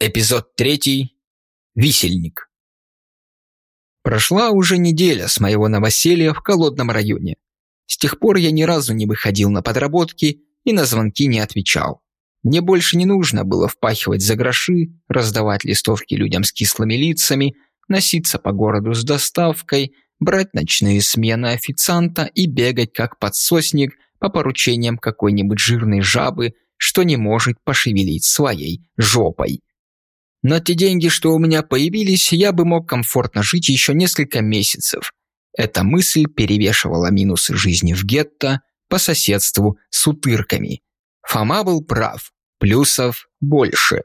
Эпизод третий. Висельник. Прошла уже неделя с моего новоселья в Колодном районе. С тех пор я ни разу не выходил на подработки и на звонки не отвечал. Мне больше не нужно было впахивать за гроши, раздавать листовки людям с кислыми лицами, носиться по городу с доставкой, брать ночные смены официанта и бегать как подсосник по поручениям какой-нибудь жирной жабы, что не может пошевелить своей жопой. На те деньги, что у меня появились, я бы мог комфортно жить еще несколько месяцев. Эта мысль перевешивала минусы жизни в гетто по соседству с утырками. Фома был прав, плюсов больше.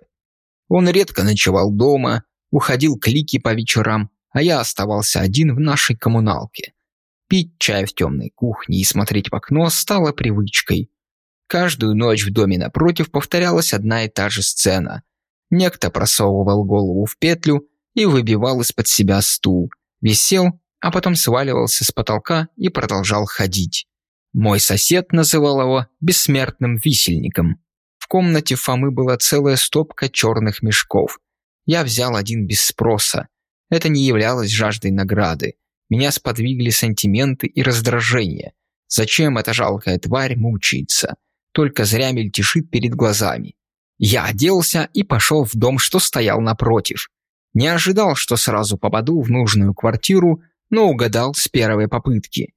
Он редко ночевал дома, уходил к Лике по вечерам, а я оставался один в нашей коммуналке. Пить чай в темной кухне и смотреть в окно стало привычкой. Каждую ночь в доме напротив повторялась одна и та же сцена – Некто просовывал голову в петлю и выбивал из-под себя стул. Висел, а потом сваливался с потолка и продолжал ходить. Мой сосед называл его бессмертным висельником. В комнате Фомы была целая стопка черных мешков. Я взял один без спроса. Это не являлось жаждой награды. Меня сподвигли сантименты и раздражение. Зачем эта жалкая тварь мучается? Только зря мельтешит перед глазами. Я оделся и пошел в дом, что стоял напротив. Не ожидал, что сразу попаду в нужную квартиру, но угадал с первой попытки.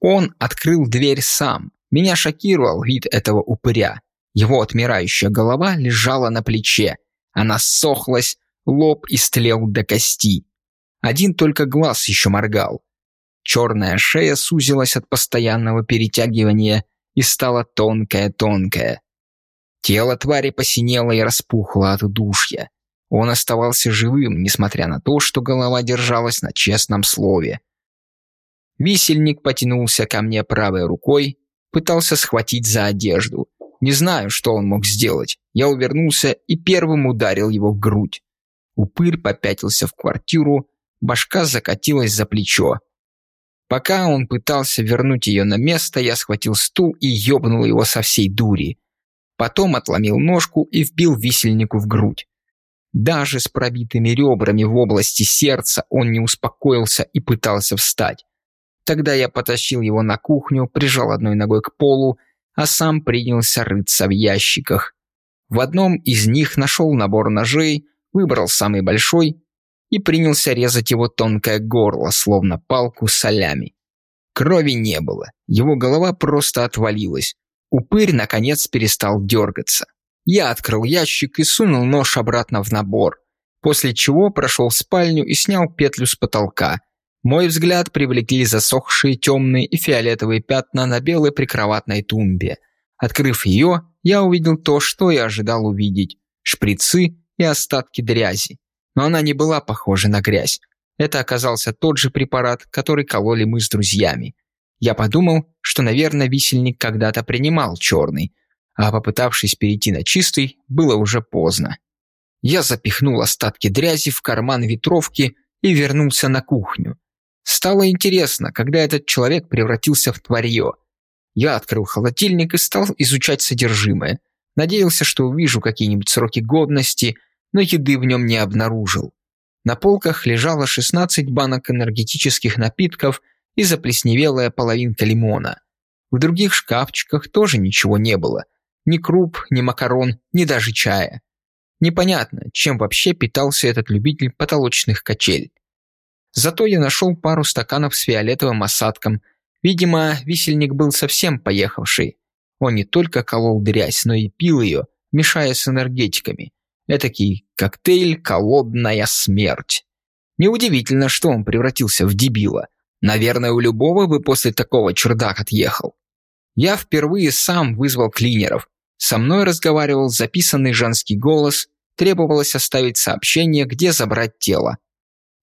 Он открыл дверь сам. Меня шокировал вид этого упыря. Его отмирающая голова лежала на плече. Она ссохлась, лоб истлел до кости. Один только глаз еще моргал. Черная шея сузилась от постоянного перетягивания и стала тонкая-тонкая. Тело твари посинело и распухло от удушья. Он оставался живым, несмотря на то, что голова держалась на честном слове. Висельник потянулся ко мне правой рукой, пытался схватить за одежду. Не знаю, что он мог сделать. Я увернулся и первым ударил его в грудь. Упырь попятился в квартиру, башка закатилась за плечо. Пока он пытался вернуть ее на место, я схватил стул и ёбнул его со всей дури. Потом отломил ножку и вбил висельнику в грудь. Даже с пробитыми ребрами в области сердца он не успокоился и пытался встать. Тогда я потащил его на кухню, прижал одной ногой к полу, а сам принялся рыться в ящиках. В одном из них нашел набор ножей, выбрал самый большой и принялся резать его тонкое горло, словно палку солями. Крови не было, его голова просто отвалилась. Упырь, наконец, перестал дергаться. Я открыл ящик и сунул нож обратно в набор, после чего прошел в спальню и снял петлю с потолка. Мой взгляд привлекли засохшие темные и фиолетовые пятна на белой прикроватной тумбе. Открыв ее, я увидел то, что я ожидал увидеть – шприцы и остатки дрязи. Но она не была похожа на грязь. Это оказался тот же препарат, который кололи мы с друзьями. Я подумал, что, наверное, висельник когда-то принимал черный, а попытавшись перейти на чистый, было уже поздно. Я запихнул остатки дрязи в карман ветровки и вернулся на кухню. Стало интересно, когда этот человек превратился в тварье. Я открыл холодильник и стал изучать содержимое. Надеялся, что увижу какие-нибудь сроки годности, но еды в нем не обнаружил. На полках лежало 16 банок энергетических напитков – и заплесневелая половинка лимона. В других шкафчиках тоже ничего не было. Ни круп, ни макарон, ни даже чая. Непонятно, чем вообще питался этот любитель потолочных качель. Зато я нашел пару стаканов с фиолетовым осадком. Видимо, висельник был совсем поехавший. Он не только колол дрязь, но и пил ее, мешая с энергетиками. Этакий коктейль «Колодная смерть». Неудивительно, что он превратился в дебила – Наверное, у любого бы после такого чердак отъехал. Я впервые сам вызвал клинеров. Со мной разговаривал записанный женский голос, требовалось оставить сообщение, где забрать тело.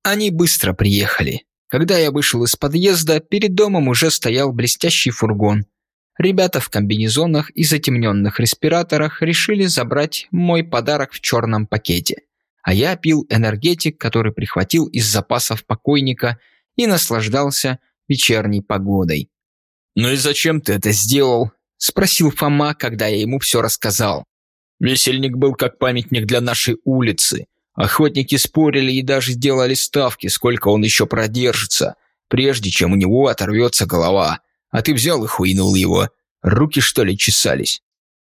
Они быстро приехали. Когда я вышел из подъезда, перед домом уже стоял блестящий фургон. Ребята в комбинезонах и затемненных респираторах решили забрать мой подарок в черном пакете. А я пил энергетик, который прихватил из запасов покойника – и наслаждался вечерней погодой. «Ну и зачем ты это сделал?» – спросил Фома, когда я ему все рассказал. Весельник был как памятник для нашей улицы. Охотники спорили и даже делали ставки, сколько он еще продержится, прежде чем у него оторвется голова. А ты взял и хуйнул его. Руки, что ли, чесались?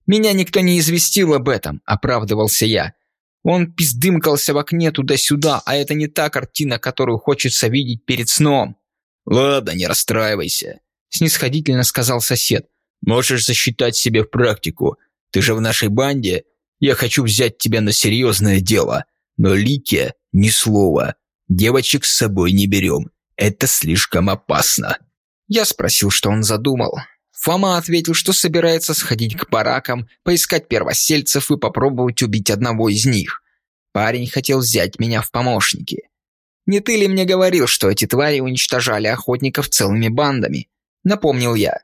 Меня никто не известил об этом, оправдывался я. Он пиздымкался в окне туда-сюда, а это не та картина, которую хочется видеть перед сном. «Ладно, не расстраивайся», – снисходительно сказал сосед. «Можешь засчитать себе в практику. Ты же в нашей банде. Я хочу взять тебя на серьезное дело. Но Лике ни слова. Девочек с собой не берем. Это слишком опасно». Я спросил, что он задумал. Фома ответил, что собирается сходить к баракам, поискать первосельцев и попробовать убить одного из них. Парень хотел взять меня в помощники. «Не ты ли мне говорил, что эти твари уничтожали охотников целыми бандами?» Напомнил я.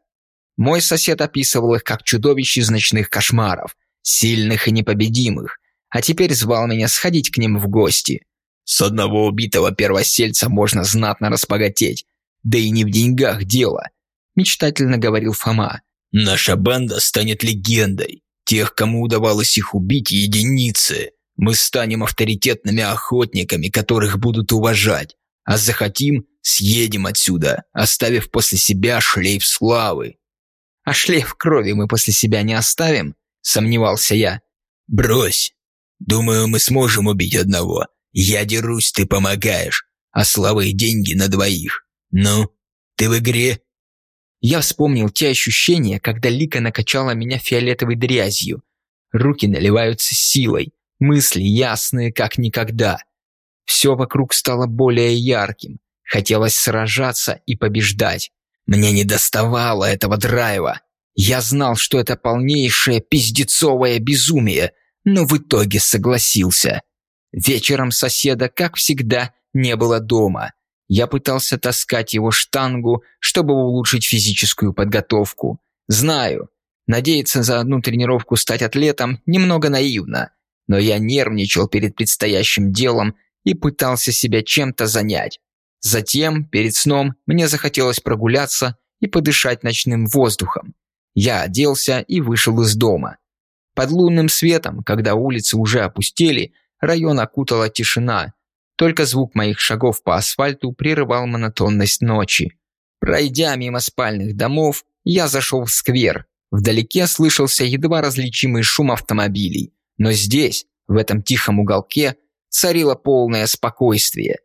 Мой сосед описывал их как чудовищ из ночных кошмаров, сильных и непобедимых, а теперь звал меня сходить к ним в гости. С одного убитого первосельца можно знатно разбогатеть, да и не в деньгах дело мечтательно говорил Фома. «Наша банда станет легендой. Тех, кому удавалось их убить, единицы. Мы станем авторитетными охотниками, которых будут уважать. А захотим, съедем отсюда, оставив после себя шлейф славы». «А шлейф крови мы после себя не оставим?» – сомневался я. «Брось. Думаю, мы сможем убить одного. Я дерусь, ты помогаешь. А слава и деньги на двоих. Ну, ты в игре?» Я вспомнил те ощущения, когда Лика накачала меня фиолетовой дрязью. Руки наливаются силой, мысли ясные, как никогда. Все вокруг стало более ярким. Хотелось сражаться и побеждать. Мне не доставало этого драйва. Я знал, что это полнейшее пиздецовое безумие, но в итоге согласился. Вечером соседа, как всегда, не было дома. Я пытался таскать его штангу, чтобы улучшить физическую подготовку. Знаю, надеяться за одну тренировку стать атлетом немного наивно, но я нервничал перед предстоящим делом и пытался себя чем-то занять. Затем, перед сном, мне захотелось прогуляться и подышать ночным воздухом. Я оделся и вышел из дома. Под лунным светом, когда улицы уже опустели, район окутала тишина, только звук моих шагов по асфальту прерывал монотонность ночи. Пройдя мимо спальных домов, я зашел в сквер. Вдалеке слышался едва различимый шум автомобилей. Но здесь, в этом тихом уголке, царило полное спокойствие.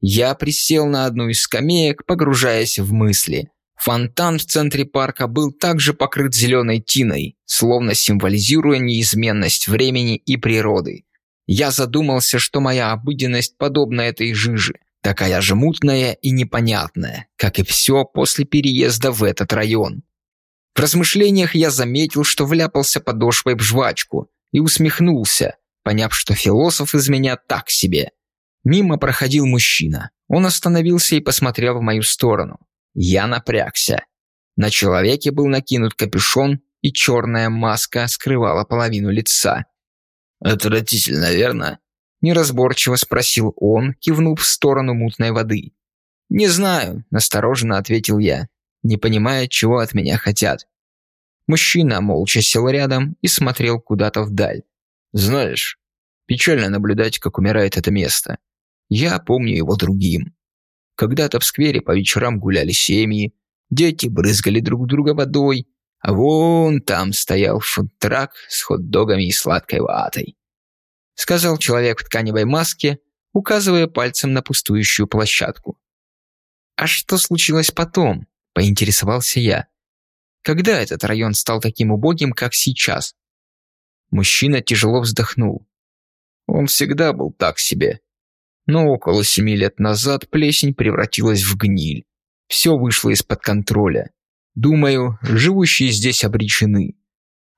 Я присел на одну из скамеек, погружаясь в мысли. Фонтан в центре парка был также покрыт зеленой тиной, словно символизируя неизменность времени и природы. Я задумался, что моя обыденность подобна этой жиже, такая же мутная и непонятная, как и все после переезда в этот район. В размышлениях я заметил, что вляпался подошвой в жвачку и усмехнулся, поняв, что философ из меня так себе. Мимо проходил мужчина. Он остановился и посмотрел в мою сторону. Я напрягся. На человеке был накинут капюшон, и черная маска скрывала половину лица. «Отвратительно, верно?» Неразборчиво спросил он, кивнув в сторону мутной воды. «Не знаю», – настороженно ответил я, не понимая, чего от меня хотят. Мужчина молча сел рядом и смотрел куда-то вдаль. «Знаешь, печально наблюдать, как умирает это место. Я помню его другим. Когда-то в сквере по вечерам гуляли семьи, дети брызгали друг друга водой, вон там стоял фудтрак с хот-догами и сладкой ватой. Сказал человек в тканевой маске, указывая пальцем на пустующую площадку. «А что случилось потом?» – поинтересовался я. «Когда этот район стал таким убогим, как сейчас?» Мужчина тяжело вздохнул. Он всегда был так себе. Но около семи лет назад плесень превратилась в гниль. Все вышло из-под контроля. Думаю, живущие здесь обречены.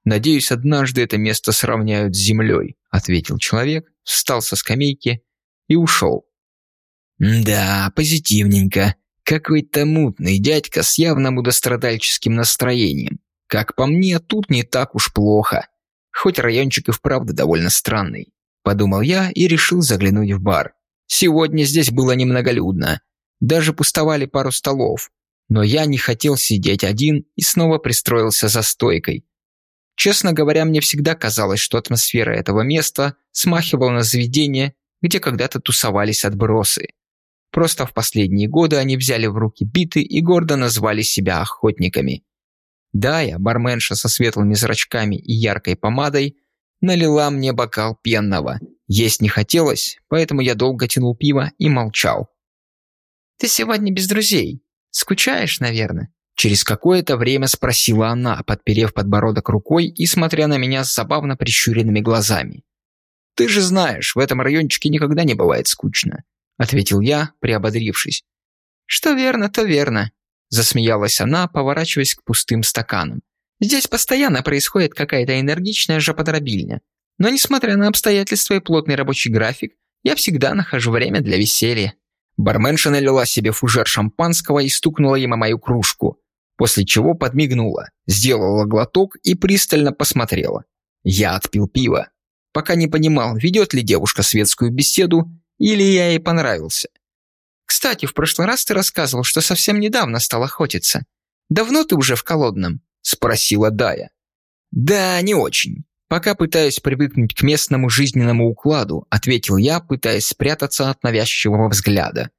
Надеюсь, однажды это место сравняют с землей, ответил человек, встал со скамейки и ушел. Да, позитивненько. Какой-то мутный дядька с явным удострадальческим настроением. Как по мне, тут не так уж плохо. Хоть райончик и вправду довольно странный. Подумал я и решил заглянуть в бар. Сегодня здесь было немноголюдно. Даже пустовали пару столов. Но я не хотел сидеть один и снова пристроился за стойкой. Честно говоря, мне всегда казалось, что атмосфера этого места смахивала на заведение, где когда-то тусовались отбросы. Просто в последние годы они взяли в руки биты и гордо назвали себя охотниками. Дая, барменша со светлыми зрачками и яркой помадой, налила мне бокал пенного. Есть не хотелось, поэтому я долго тянул пиво и молчал. «Ты сегодня без друзей. Скучаешь, наверное?» Через какое-то время спросила она, подперев подбородок рукой и смотря на меня с забавно прищуренными глазами. «Ты же знаешь, в этом райончике никогда не бывает скучно», ответил я, приободрившись. «Что верно, то верно», засмеялась она, поворачиваясь к пустым стаканам. «Здесь постоянно происходит какая-то энергичная жоподробильня. Но несмотря на обстоятельства и плотный рабочий график, я всегда нахожу время для веселья». Барменша налила себе фужер шампанского и стукнула им о мою кружку после чего подмигнула, сделала глоток и пристально посмотрела. Я отпил пиво, пока не понимал, ведет ли девушка светскую беседу или я ей понравился. «Кстати, в прошлый раз ты рассказывал, что совсем недавно стал охотиться. Давно ты уже в Колодном?» – спросила Дая. «Да, не очень. Пока пытаюсь привыкнуть к местному жизненному укладу», – ответил я, пытаясь спрятаться от навязчивого взгляда.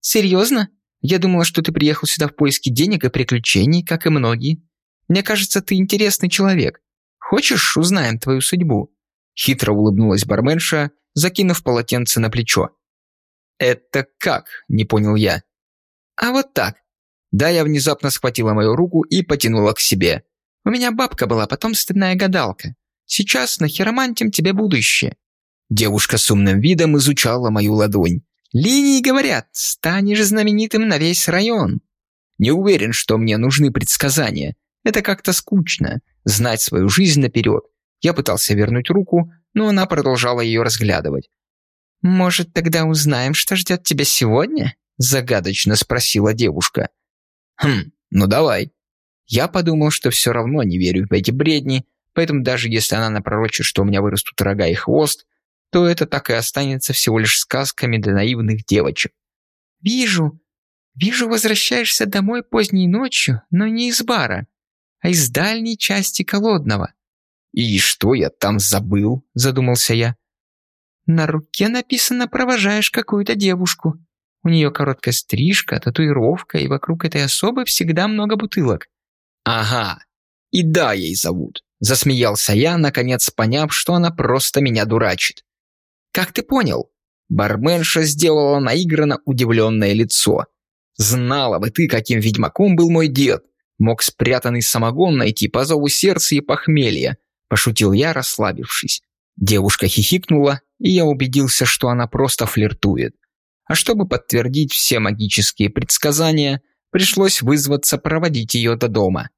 «Серьезно? Я думала, что ты приехал сюда в поиске денег и приключений, как и многие. Мне кажется, ты интересный человек. Хочешь, узнаем твою судьбу?» Хитро улыбнулась барменша, закинув полотенце на плечо. «Это как?» – не понял я. «А вот так». Да, я внезапно схватила мою руку и потянула к себе. «У меня бабка была потомственная гадалка. Сейчас на хиромантим тебе будущее». Девушка с умным видом изучала мою ладонь. Линии говорят, станешь знаменитым на весь район. Не уверен, что мне нужны предсказания. Это как-то скучно, знать свою жизнь наперед. Я пытался вернуть руку, но она продолжала ее разглядывать. «Может, тогда узнаем, что ждет тебя сегодня?» Загадочно спросила девушка. «Хм, ну давай». Я подумал, что все равно не верю в эти бредни, поэтому даже если она напророчит, что у меня вырастут рога и хвост, то это так и останется всего лишь сказками для наивных девочек. «Вижу, вижу, возвращаешься домой поздней ночью, но не из бара, а из дальней части Колодного». «И что я там забыл?» – задумался я. «На руке написано «провожаешь какую-то девушку». У нее короткая стрижка, татуировка, и вокруг этой особы всегда много бутылок». «Ага, и да, ей зовут», – засмеялся я, наконец поняв, что она просто меня дурачит. «Как ты понял?» Барменша сделала наигранно удивленное лицо. «Знала бы ты, каким ведьмаком был мой дед. Мог спрятанный самогон найти по зову сердца и похмелья», – пошутил я, расслабившись. Девушка хихикнула, и я убедился, что она просто флиртует. А чтобы подтвердить все магические предсказания, пришлось вызваться проводить ее до дома.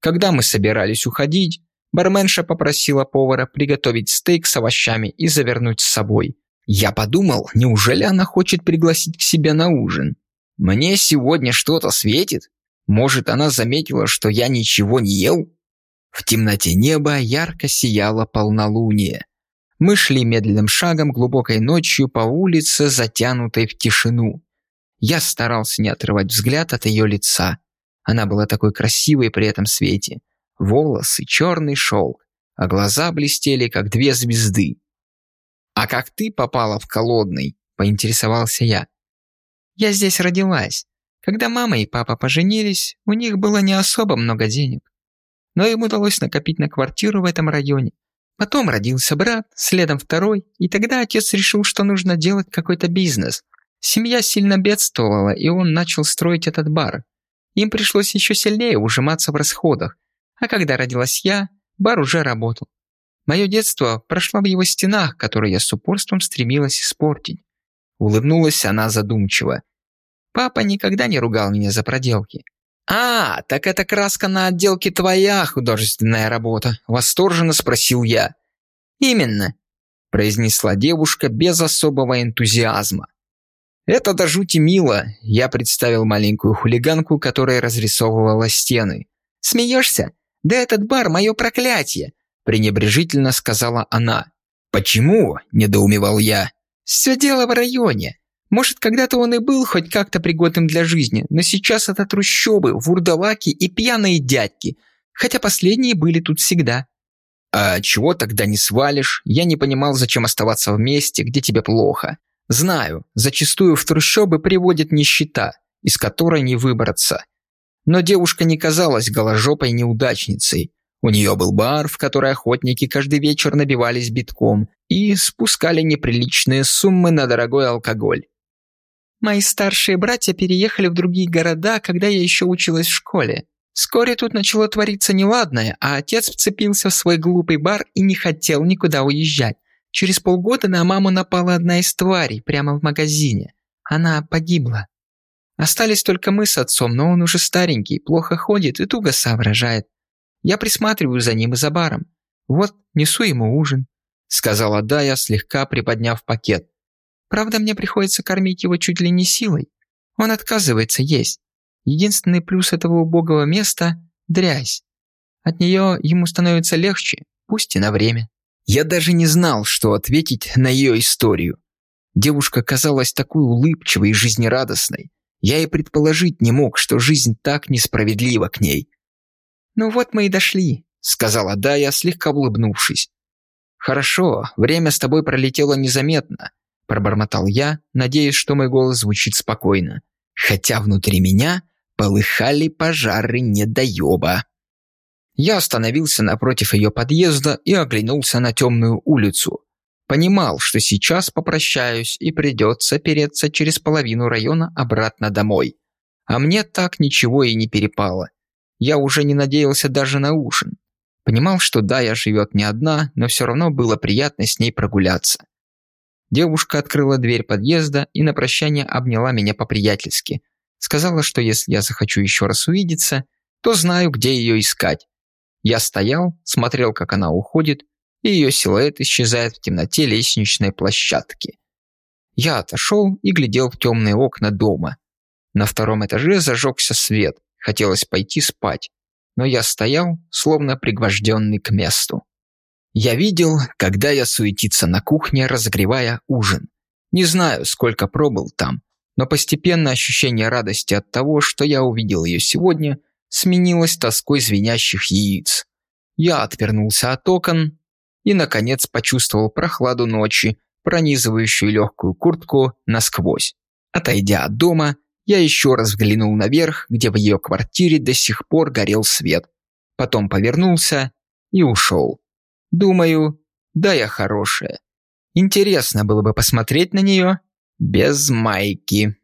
Когда мы собирались уходить, Барменша попросила повара приготовить стейк с овощами и завернуть с собой. Я подумал, неужели она хочет пригласить к себе на ужин? Мне сегодня что-то светит? Может, она заметила, что я ничего не ел? В темноте неба ярко сияло полнолуние. Мы шли медленным шагом глубокой ночью по улице, затянутой в тишину. Я старался не отрывать взгляд от ее лица. Она была такой красивой при этом свете волосы черный шелк, а глаза блестели, как две звезды. «А как ты попала в колодный?» – поинтересовался я. «Я здесь родилась. Когда мама и папа поженились, у них было не особо много денег. Но им удалось накопить на квартиру в этом районе. Потом родился брат, следом второй, и тогда отец решил, что нужно делать какой-то бизнес. Семья сильно бедствовала, и он начал строить этот бар. Им пришлось еще сильнее ужиматься в расходах, а когда родилась я, бар уже работал. Мое детство прошло в его стенах, которые я с упорством стремилась испортить. Улыбнулась она задумчиво. Папа никогда не ругал меня за проделки. «А, так эта краска на отделке твоя художественная работа?» – восторженно спросил я. «Именно», – произнесла девушка без особого энтузиазма. «Это до жути мило», – я представил маленькую хулиганку, которая разрисовывала стены. «Смеешься? «Да этот бар – мое проклятие!» – пренебрежительно сказала она. «Почему?» – недоумевал я. «Все дело в районе. Может, когда-то он и был хоть как-то пригодным для жизни, но сейчас это трущобы, вурдалаки и пьяные дядьки, хотя последние были тут всегда. «А чего тогда не свалишь? Я не понимал, зачем оставаться в месте, где тебе плохо. Знаю, зачастую в трущобы приводит нищета, из которой не выбраться. Но девушка не казалась голожопой неудачницей. У нее был бар, в который охотники каждый вечер набивались битком и спускали неприличные суммы на дорогой алкоголь. Мои старшие братья переехали в другие города, когда я еще училась в школе. Вскоре тут начало твориться неладное, а отец вцепился в свой глупый бар и не хотел никуда уезжать. Через полгода на маму напала одна из тварей прямо в магазине. Она погибла. Остались только мы с отцом, но он уже старенький, плохо ходит и туго соображает. Я присматриваю за ним и за баром. Вот, несу ему ужин», — сказала Дая, слегка приподняв пакет. «Правда, мне приходится кормить его чуть ли не силой. Он отказывается есть. Единственный плюс этого убогого места – дрязь. От нее ему становится легче, пусть и на время». Я даже не знал, что ответить на ее историю. Девушка казалась такой улыбчивой и жизнерадостной. Я и предположить не мог, что жизнь так несправедлива к ней. «Ну вот мы и дошли», — сказала Дая, слегка улыбнувшись. «Хорошо, время с тобой пролетело незаметно», — пробормотал я, надеясь, что мой голос звучит спокойно. Хотя внутри меня полыхали пожары недоеба. Я остановился напротив ее подъезда и оглянулся на темную улицу. Понимал, что сейчас попрощаюсь и придется переться через половину района обратно домой. А мне так ничего и не перепало. Я уже не надеялся даже на ужин. Понимал, что Дая живет не одна, но все равно было приятно с ней прогуляться. Девушка открыла дверь подъезда и на прощание обняла меня по-приятельски. Сказала, что если я захочу еще раз увидеться, то знаю, где ее искать. Я стоял, смотрел, как она уходит, и ее силуэт исчезает в темноте лестничной площадки. Я отошел и глядел в темные окна дома. На втором этаже зажегся свет. Хотелось пойти спать, но я стоял, словно пригвожденный к месту. Я видел, когда я суетиться на кухне, разогревая ужин. Не знаю, сколько пробыл там, но постепенно ощущение радости от того, что я увидел ее сегодня, сменилось тоской звенящих яиц. Я отвернулся от окон и, наконец, почувствовал прохладу ночи, пронизывающую легкую куртку насквозь. Отойдя от дома, я еще раз взглянул наверх, где в ее квартире до сих пор горел свет. Потом повернулся и ушел. Думаю, да я хорошая. Интересно было бы посмотреть на нее без майки.